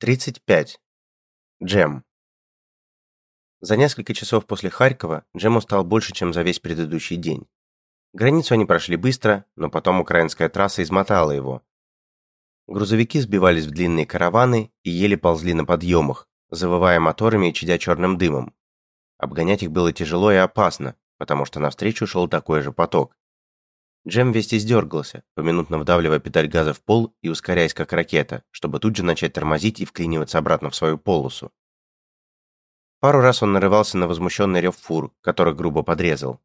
35. Джем. За несколько часов после Харькова Джем устал больше, чем за весь предыдущий день. Границу они прошли быстро, но потом украинская трасса измотала его. Грузовики сбивались в длинные караваны и еле ползли на подъемах, завывая моторами и чадя черным дымом. Обгонять их было тяжело и опасно, потому что навстречу шел такой же поток. Джем весь издергался, поминутно вдавливая педаль газа в пол и ускоряясь как ракета, чтобы тут же начать тормозить и вклиниваться обратно в свою полосу. Пару раз он нарывался на возмущенный рев фур, который грубо подрезал.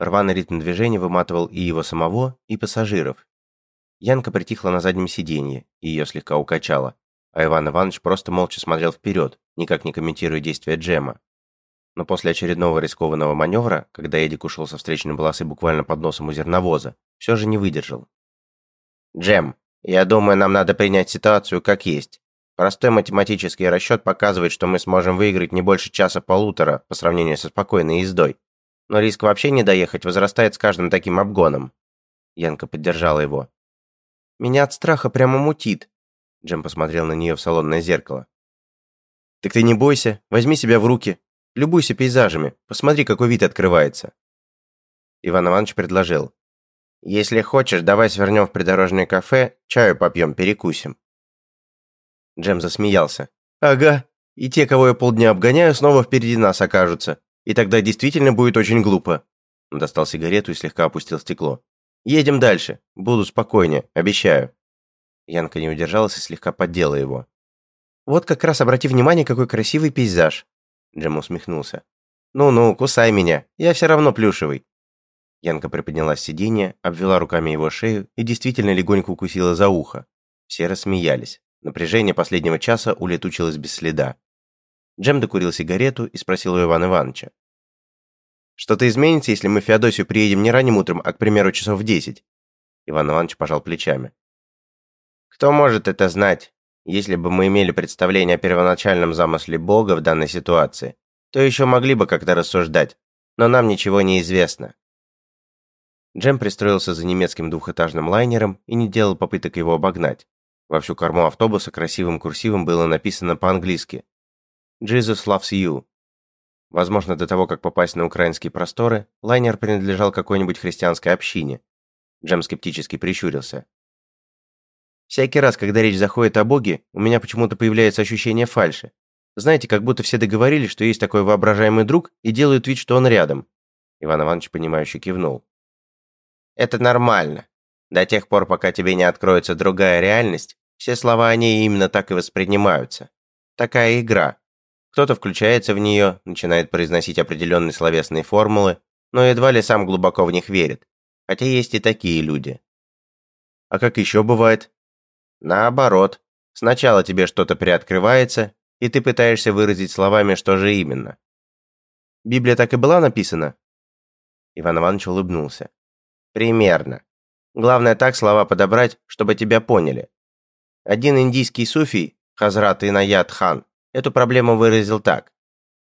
Рваный ритм движения выматывал и его самого, и пассажиров. Янка притихла на заднем сиденье, и ее слегка укачало, а Иван Иванович просто молча смотрел вперед, никак не комментируя действия Джема но после очередного рискованного маневра, когда Эдик ушел со встречной полосы буквально под носом у зерновоза, все же не выдержал. «Джем, я думаю, нам надо принять ситуацию как есть. Простой математический расчет показывает, что мы сможем выиграть не больше часа-полутора по сравнению со спокойной ездой. Но риск вообще не доехать возрастает с каждым таким обгоном». Янка поддержала его. «Меня от страха прямо мутит», Джем посмотрел на нее в салонное зеркало. «Так ты не бойся, возьми себя в руки. Любуйся пейзажами, посмотри, какой вид открывается». Иван Иванович предложил. «Если хочешь, давай свернем в придорожное кафе, чаю попьем, перекусим». Джем засмеялся. «Ага, и те, кого я полдня обгоняю, снова впереди нас окажутся. И тогда действительно будет очень глупо». Он достал сигарету и слегка опустил стекло. «Едем дальше. Буду спокойнее, обещаю». Янка не удержалась и слегка поддела его. «Вот как раз обрати внимание, какой красивый пейзаж. Джем усмехнулся. «Ну-ну, кусай меня, я все равно плюшевый». Янка приподнялась с сиденья, обвела руками его шею и действительно легонько укусила за ухо. Все рассмеялись. Напряжение последнего часа улетучилось без следа. Джем докурил сигарету и спросил у Ивана Ивановича. «Что-то изменится, если мы в Феодосию приедем не ранним утром, а, к примеру, часов в десять?» Иван Иванович пожал плечами. «Кто может это знать? Если бы мы имели представление о первоначальном замысле Бога в данной ситуации, то еще могли бы как-то рассуждать, но нам ничего не известно. Джем пристроился за немецким двухэтажным лайнером и не делал попыток его обогнать. Во всю корму автобуса красивым курсивом было написано по-английски «Jesus loves you». Возможно, до того, как попасть на украинские просторы, лайнер принадлежал какой-нибудь христианской общине. Джем скептически прищурился. Всякий раз, когда речь заходит о Боге, у меня почему-то появляется ощущение фальши. Знаете, как будто все договорились, что есть такой воображаемый друг, и делают вид, что он рядом. Иван Иванович, понимающе кивнул. Это нормально. До тех пор, пока тебе не откроется другая реальность, все слова о ней именно так и воспринимаются. Такая игра. Кто-то включается в нее, начинает произносить определенные словесные формулы, но едва ли сам глубоко в них верит. Хотя есть и такие люди. А как еще бывает? Наоборот, сначала тебе что-то приоткрывается, и ты пытаешься выразить словами, что же именно. Библия так и была написана? Иван Иванович улыбнулся. Примерно. Главное так слова подобрать, чтобы тебя поняли. Один индийский суфий, Хазрат Инаят Хан, эту проблему выразил так.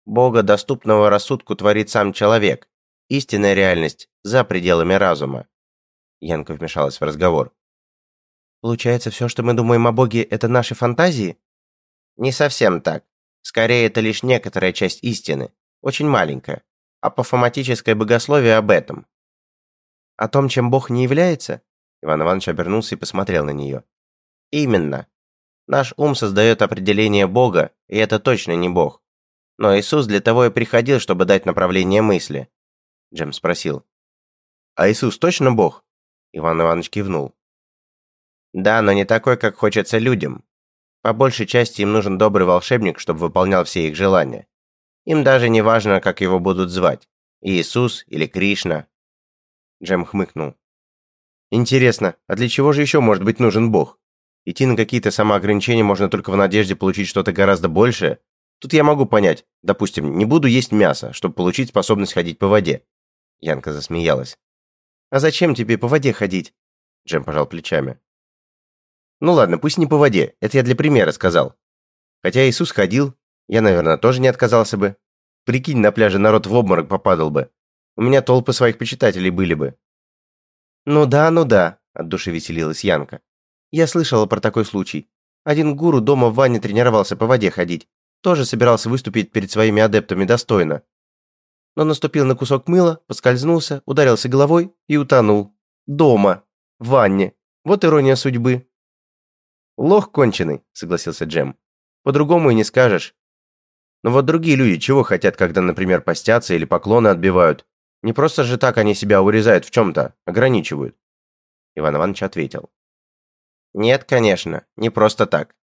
Бога, доступного рассудку, творит сам человек. Истинная реальность за пределами разума. Янка вмешалась в разговор. Получается, все, что мы думаем о Боге, это наши фантазии? Не совсем так. Скорее, это лишь некоторая часть истины, очень маленькая. Апофоматическое богословие об этом. О том, чем Бог не является? Иван Иванович обернулся и посмотрел на нее. Именно. Наш ум создает определение Бога, и это точно не Бог. Но Иисус для того и приходил, чтобы дать направление мысли. Джем спросил. А Иисус точно Бог? Иван Иванович кивнул. Да, но не такой, как хочется людям. По большей части им нужен добрый волшебник, чтобы выполнял все их желания. Им даже не важно, как его будут звать. Иисус или Кришна. Джем хмыкнул. Интересно, а для чего же еще может быть нужен Бог? Идти на какие-то самоограничения можно только в надежде получить что-то гораздо большее. Тут я могу понять. Допустим, не буду есть мясо, чтобы получить способность ходить по воде. Янка засмеялась. А зачем тебе по воде ходить? Джем пожал плечами. Ну ладно, пусть не по воде, это я для примера сказал. Хотя Иисус ходил, я, наверное, тоже не отказался бы. Прикинь, на пляже народ в обморок попадал бы. У меня толпы своих почитателей были бы. Ну да, ну да, от души веселилась Янка. Я слышала про такой случай. Один гуру дома в ванне тренировался по воде ходить. Тоже собирался выступить перед своими адептами достойно. Но наступил на кусок мыла, поскользнулся, ударился головой и утонул. Дома. В ванне. Вот ирония судьбы. «Лох конченый», — согласился Джем. «По-другому и не скажешь. Но вот другие люди чего хотят, когда, например, постятся или поклоны отбивают? Не просто же так они себя урезают в чем-то, ограничивают». Иван Иванович ответил. «Нет, конечно, не просто так.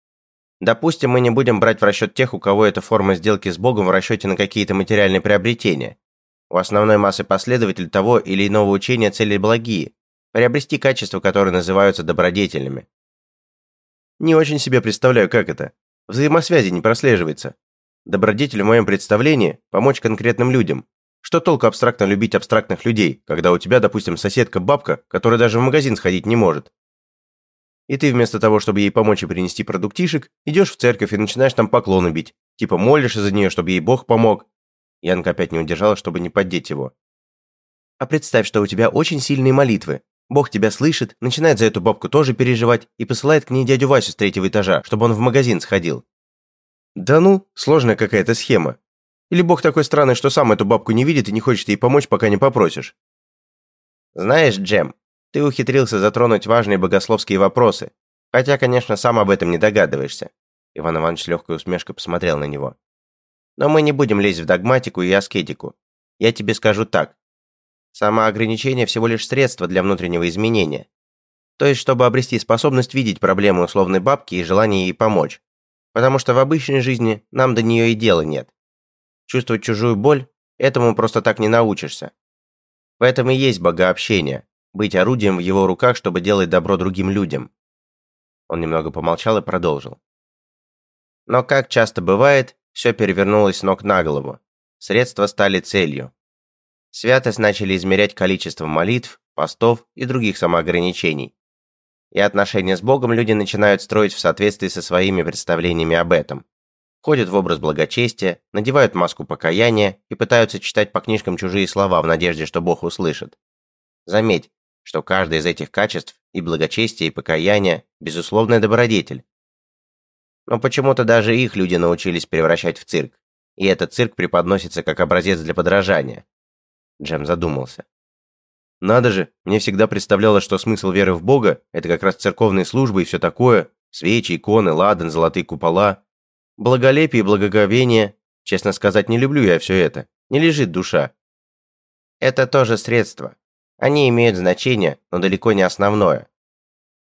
Допустим, мы не будем брать в расчет тех, у кого эта форма сделки с Богом в расчете на какие-то материальные приобретения. У основной массы последователей того или иного учения цели благие, приобрести качества, которые называются добродетельными. Не очень себе представляю, как это. Взаимосвязи не прослеживается. Добродетель в моем представлении – помочь конкретным людям. Что толку абстрактно любить абстрактных людей, когда у тебя, допустим, соседка-бабка, которая даже в магазин сходить не может? И ты вместо того, чтобы ей помочь и принести продуктишек, идешь в церковь и начинаешь там поклоны бить. Типа молишься за нее, чтобы ей Бог помог. Янка опять не удержала, чтобы не поддеть его. А представь, что у тебя очень сильные молитвы. Бог тебя слышит, начинает за эту бабку тоже переживать и посылает к ней дядю Васю с третьего этажа, чтобы он в магазин сходил. Да ну, сложная какая-то схема. Или Бог такой странный, что сам эту бабку не видит и не хочет ей помочь, пока не попросишь. Знаешь, Джем, ты ухитрился затронуть важные богословские вопросы, хотя, конечно, сам об этом не догадываешься. Иван Иванович с легкой усмешкой посмотрел на него. Но мы не будем лезть в догматику и аскетику. Я тебе скажу так. Самоограничение всего лишь средство для внутреннего изменения. То есть, чтобы обрести способность видеть проблему условной бабки и желание ей помочь. Потому что в обычной жизни нам до нее и дела нет. Чувствовать чужую боль – этому просто так не научишься. В этом и есть богообщение, быть орудием в его руках, чтобы делать добро другим людям. Он немного помолчал и продолжил. Но, как часто бывает, все перевернулось с ног на голову. Средства стали целью. Святость начали измерять количеством молитв, постов и других самоограничений. И отношения с Богом люди начинают строить в соответствии со своими представлениями об этом. Ходят в образ благочестия, надевают маску покаяния и пытаются читать по книжкам чужие слова в надежде, что Бог услышит. Заметь, что каждое из этих качеств, и благочестие, и покаяние, безусловная добродетель. Но почему-то даже их люди научились превращать в цирк, и этот цирк преподносится как образец для подражания. Джем задумался. Надо же, мне всегда представлялось, что смысл веры в Бога – это как раз церковные службы и все такое, свечи, иконы, ладан, золотые купола. Благолепие и благоговение. Честно сказать, не люблю я все это. Не лежит душа. Это тоже средство, они имеют значение, но далеко не основное.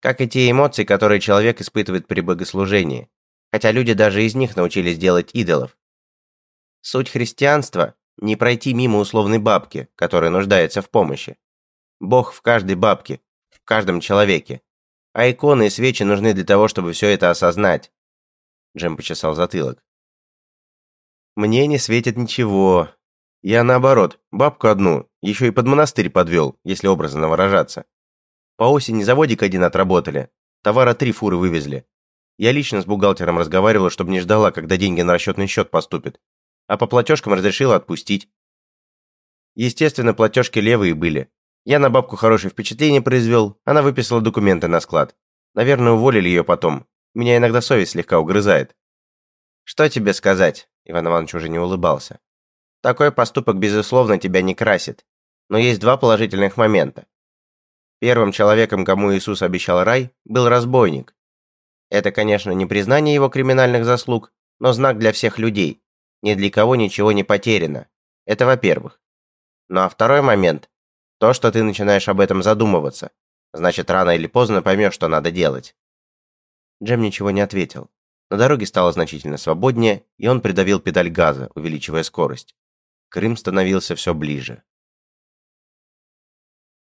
Как и те эмоции, которые человек испытывает при богослужении, хотя люди даже из них научились делать идолов. Суть христианства – не пройти мимо условной бабки, которая нуждается в помощи. Бог в каждой бабке, в каждом человеке. А иконы и свечи нужны для того, чтобы все это осознать. Джем почесал затылок. «Мне не светит ничего. Я наоборот, бабку одну, еще и под монастырь подвел, если образно выражаться. По осени заводик один отработали, товара три фуры вывезли. Я лично с бухгалтером разговаривал, чтобы не ждала, когда деньги на расчетный счет поступят. А по платежкам разрешила отпустить. Естественно, платежки левые были. Я на бабку хорошее впечатление произвел, она выписала документы на склад. Наверное, уволили ее потом. Меня иногда совесть слегка угрызает. Что тебе сказать? Иван Иванович уже не улыбался. Такой поступок, безусловно, тебя не красит. Но есть два положительных момента. Первым человеком, кому Иисус обещал рай, был разбойник. Это, конечно, не признание его криминальных заслуг, но знак для всех людей. Ни для кого ничего не потеряно. Это во-первых. Ну а второй момент – то, что ты начинаешь об этом задумываться. Значит, рано или поздно поймешь, что надо делать. Джем ничего не ответил. На дороге стало значительно свободнее, и он придавил педаль газа, увеличивая скорость. Крым становился все ближе.